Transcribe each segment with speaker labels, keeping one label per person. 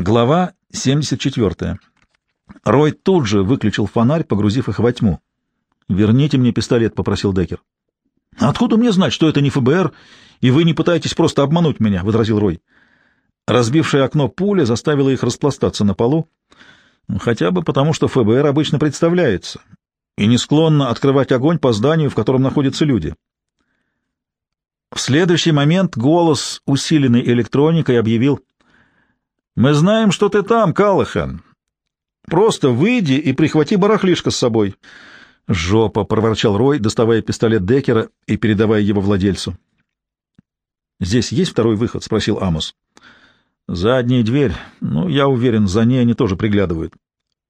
Speaker 1: Глава 74. Рой тут же выключил фонарь, погрузив их во тьму. «Верните мне пистолет», — попросил Деккер. «Откуда мне знать, что это не ФБР, и вы не пытаетесь просто обмануть меня?» — возразил Рой. Разбившее окно пуля заставила их распластаться на полу, хотя бы потому, что ФБР обычно представляется и не склонна открывать огонь по зданию, в котором находятся люди. В следующий момент голос, усиленный электроникой, объявил «Мы знаем, что ты там, Калахан. Просто выйди и прихвати барахлишко с собой». «Жопа!» — проворчал Рой, доставая пистолет Деккера и передавая его владельцу. «Здесь есть второй выход?» — спросил Амос. «Задняя дверь. Ну, я уверен, за ней они тоже приглядывают».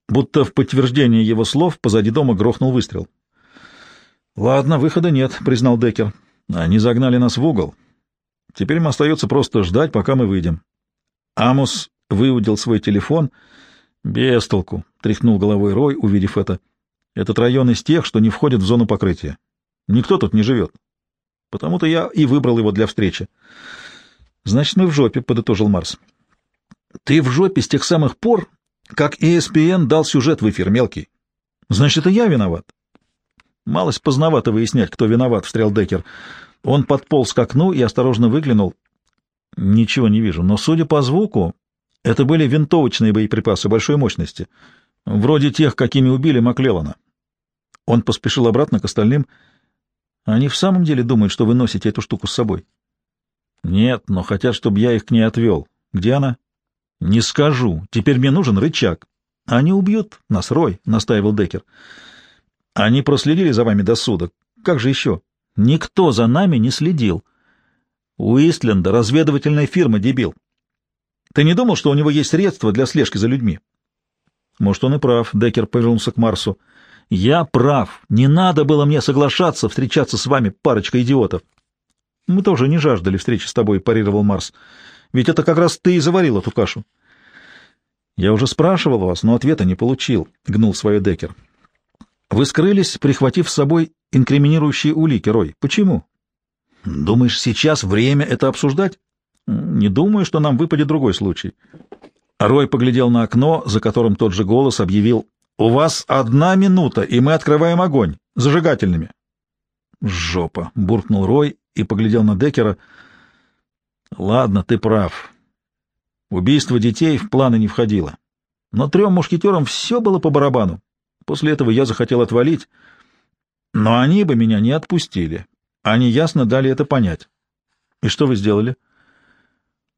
Speaker 1: Будто в подтверждение его слов позади дома грохнул выстрел. «Ладно, выхода нет», — признал Деккер. «Они загнали нас в угол. Теперь им остается просто ждать, пока мы выйдем». Амос выудил свой телефон. «Без толку», — тряхнул головой Рой, увидев это. «Этот район из тех, что не входит в зону покрытия. Никто тут не живет. Потому-то я и выбрал его для встречи». «Значит, мы в жопе», — подытожил Марс. «Ты в жопе с тех самых пор, как ESPN дал сюжет в эфир, мелкий. Значит, это я виноват. Малость поздновато выяснять, кто виноват, — встрял Деккер. Он подполз к окну и осторожно выглянул. Ничего не вижу, но, судя по звуку, это были винтовочные боеприпасы большой мощности, вроде тех, какими убили Маклеллана. Он поспешил обратно к остальным. Они в самом деле думают, что вы носите эту штуку с собой? Нет, но хотят, чтобы я их к ней отвел. Где она? — Не скажу. Теперь мне нужен рычаг. — Они убьют нас, Рой, — настаивал Деккер. — Они проследили за вами до суда. Как же еще? — Никто за нами не следил. У Истленда разведывательная фирма, дебил. Ты не думал, что у него есть средства для слежки за людьми? — Может, он и прав, — Деккер повернулся к Марсу. — Я прав. Не надо было мне соглашаться встречаться с вами, парочка идиотов. — Мы тоже не жаждали встречи с тобой, — парировал Марс. — ведь это как раз ты и заварил эту кашу. Я уже спрашивал вас, но ответа не получил, — гнул свое Декер. Вы скрылись, прихватив с собой инкриминирующие улики, Рой. Почему? Думаешь, сейчас время это обсуждать? Не думаю, что нам выпадет другой случай. Рой поглядел на окно, за которым тот же голос объявил «У вас одна минута, и мы открываем огонь. Зажигательными». «Жопа!» — буркнул Рой и поглядел на Декера. Ладно, ты прав. Убийство детей в планы не входило. Но трем мушкетерам все было по барабану. После этого я захотел отвалить, но они бы меня не отпустили. Они ясно дали это понять. И что вы сделали?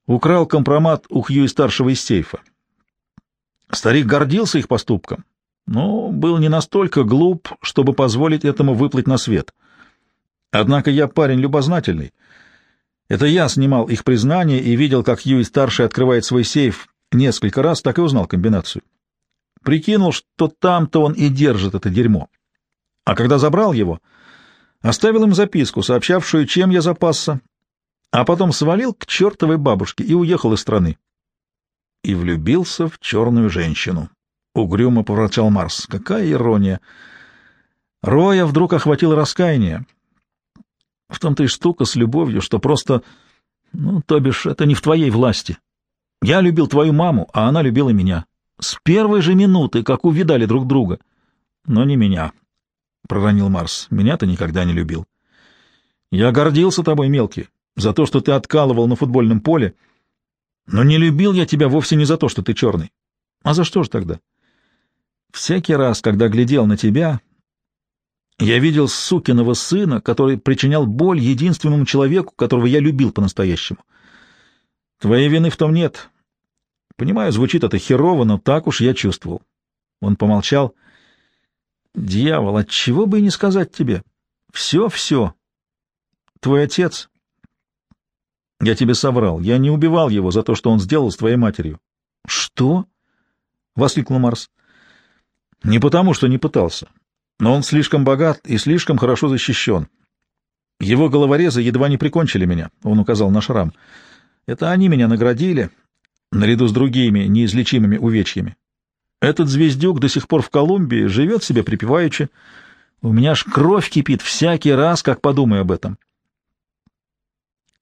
Speaker 1: Украл компромат у Хьюи-старшего из сейфа. Старик гордился их поступком, но был не настолько глуп, чтобы позволить этому выплыть на свет. Однако я парень любознательный — это я снимал их признание и видел, как Юй-старший открывает свой сейф несколько раз, так и узнал комбинацию. Прикинул, что там-то он и держит это дерьмо. А когда забрал его, оставил им записку, сообщавшую, чем я запасся, а потом свалил к чертовой бабушке и уехал из страны. И влюбился в черную женщину. Угрюмо поворчал Марс. Какая ирония! Роя вдруг охватил раскаяние. В том-то и штука с любовью, что просто... Ну, то бишь, это не в твоей власти. Я любил твою маму, а она любила меня. С первой же минуты, как увидали друг друга. Но не меня, — проронил Марс. Меня ты никогда не любил. Я гордился тобой, мелкий, за то, что ты откалывал на футбольном поле. Но не любил я тебя вовсе не за то, что ты черный. А за что же тогда? Всякий раз, когда глядел на тебя, я видел сукиного сына, который причинял боль единственному человеку, которого я любил по-настоящему. Твоей вины в том нет. Понимаю, звучит это херово, но так уж я чувствовал. Он помолчал. Дьявол, от чего бы и не сказать тебе? Все, все. Твой отец... Я тебе соврал. Я не убивал его за то, что он сделал с твоей матерью. Что? — воскликнул Марс. — Не потому, что не пытался. Но он слишком богат и слишком хорошо защищен. Его головорезы едва не прикончили меня, — он указал на шрам. Это они меня наградили, наряду с другими неизлечимыми увечьями. Этот звездюк до сих пор в Колумбии живет себе припеваючи. У меня аж кровь кипит всякий раз, как подумаю об этом. —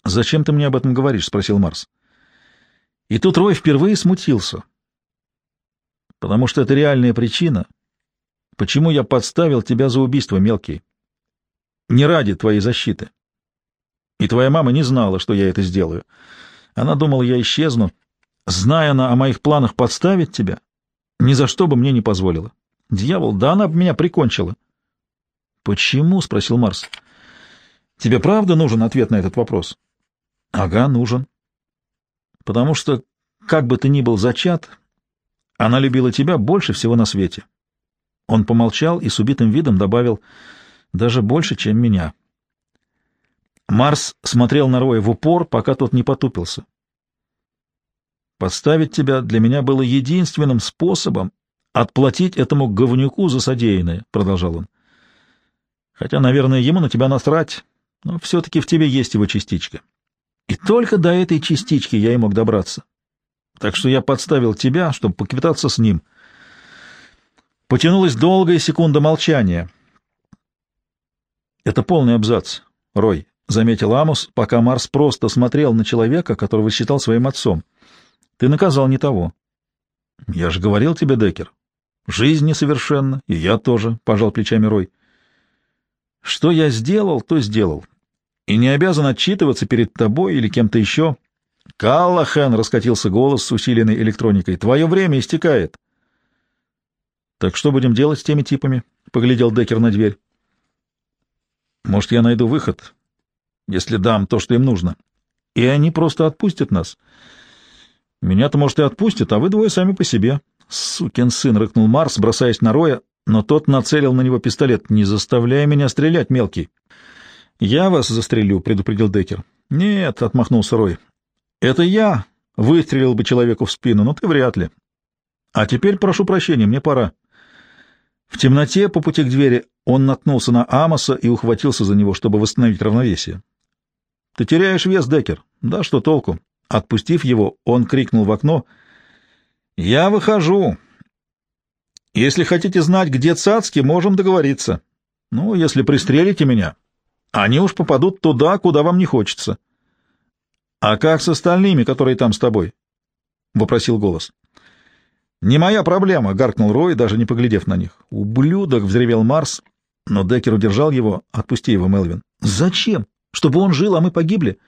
Speaker 1: Зачем ты мне об этом говоришь? — спросил Марс. И тут Рой впервые смутился, потому что это реальная причина, почему я подставил тебя за убийство, мелкий. Не ради твоей защиты. И твоя мама не знала, что я это сделаю. Она думала, я исчезну. Зная она о моих планах подставить тебя, ни за что бы мне не позволила. Дьявол, да она бы меня прикончила. — Почему? — спросил Марс. — Тебе правда нужен ответ на этот вопрос? — Ага, нужен. — Потому что, как бы ты ни был зачат, она любила тебя больше всего на свете. Он помолчал и с убитым видом добавил, даже больше, чем меня. Марс смотрел на Роя в упор, пока тот не потупился. Подставить тебя для меня было единственным способом отплатить этому говнюку за содеянное, — продолжал он. Хотя, наверное, ему на тебя насрать, но все-таки в тебе есть его частичка. И только до этой частички я и мог добраться. Так что я подставил тебя, чтобы поквитаться с ним. Потянулась долгая секунда молчания. Это полный абзац, Рой, — заметил Амус, пока Марс просто смотрел на человека, которого считал своим отцом. Ты наказал не того. Я же говорил тебе, Декер. Жизнь несовершенна, и я тоже, — пожал плечами Рой. Что я сделал, то сделал. И не обязан отчитываться перед тобой или кем-то еще. Каллахан, — раскатился голос с усиленной электроникой, — твое время истекает. Так что будем делать с теми типами? — поглядел Декер на дверь. Может, я найду выход, если дам то, что им нужно. И они просто отпустят нас. — меня-то, может, и отпустят, а вы двое сами по себе. Сукин сын, рыкнул Марс, бросаясь на Роя, но тот нацелил на него пистолет. Не заставляй меня стрелять, мелкий. Я вас застрелю, предупредил Декер. Нет, отмахнулся Рой. Это я выстрелил бы человеку в спину, но ты вряд ли. А теперь прошу прощения, мне пора. В темноте по пути к двери он наткнулся на Амоса и ухватился за него, чтобы восстановить равновесие. — Ты теряешь вес, Декер. Да что толку? Отпустив его, он крикнул в окно. «Я выхожу. Если хотите знать, где цацки, можем договориться. Ну, если пристрелите меня, они уж попадут туда, куда вам не хочется». «А как с остальными, которые там с тобой?» — вопросил голос. «Не моя проблема», — гаркнул Рой, даже не поглядев на них. «Ублюдок!» — взревел Марс, но Деккер удержал его. «Отпусти его, Мелвин». «Зачем? Чтобы он жил, а мы погибли?»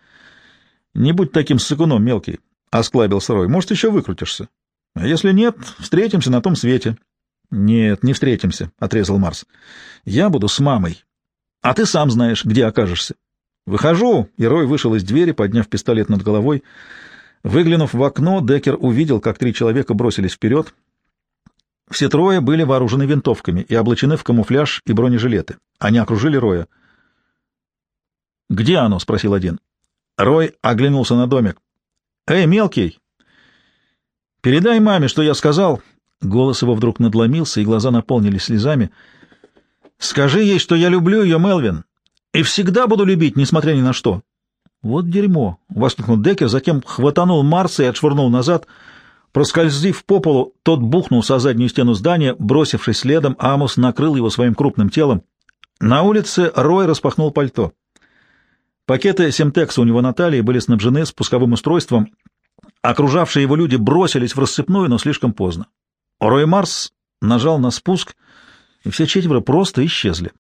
Speaker 1: Не будь таким сыкуном, мелкий, — осклабился Рой. — Может, еще выкрутишься. А если нет, встретимся на том свете. — Нет, не встретимся, — отрезал Марс. — Я буду с мамой. А ты сам знаешь, где окажешься. Выхожу, и Рой вышел из двери, подняв пистолет над головой. Выглянув в окно, Деккер увидел, как три человека бросились вперед. Все трое были вооружены винтовками и облачены в камуфляж и бронежилеты. Они окружили Роя. «Где оно?» — спросил один. Рой оглянулся на домик. «Эй, мелкий! Передай маме, что я сказал!» Голос его вдруг надломился, и глаза наполнились слезами. «Скажи ей, что я люблю ее, Мелвин, и всегда буду любить, несмотря ни на что!» «Вот дерьмо!» — воскликнул Деккер, затем хватанул Марса и отшвырнул назад. Проскользив по полу, тот бухнулся о заднюю стену здания, бросившись следом, Амус накрыл его своим крупным телом. На улице Рой распахнул пальто. Пакеты Семтекса у него на талии были снабжены спусковым устройством. Окружавшие его люди бросились в рассыпную, но слишком поздно. Рой Марс нажал на спуск, и все четверо просто исчезли.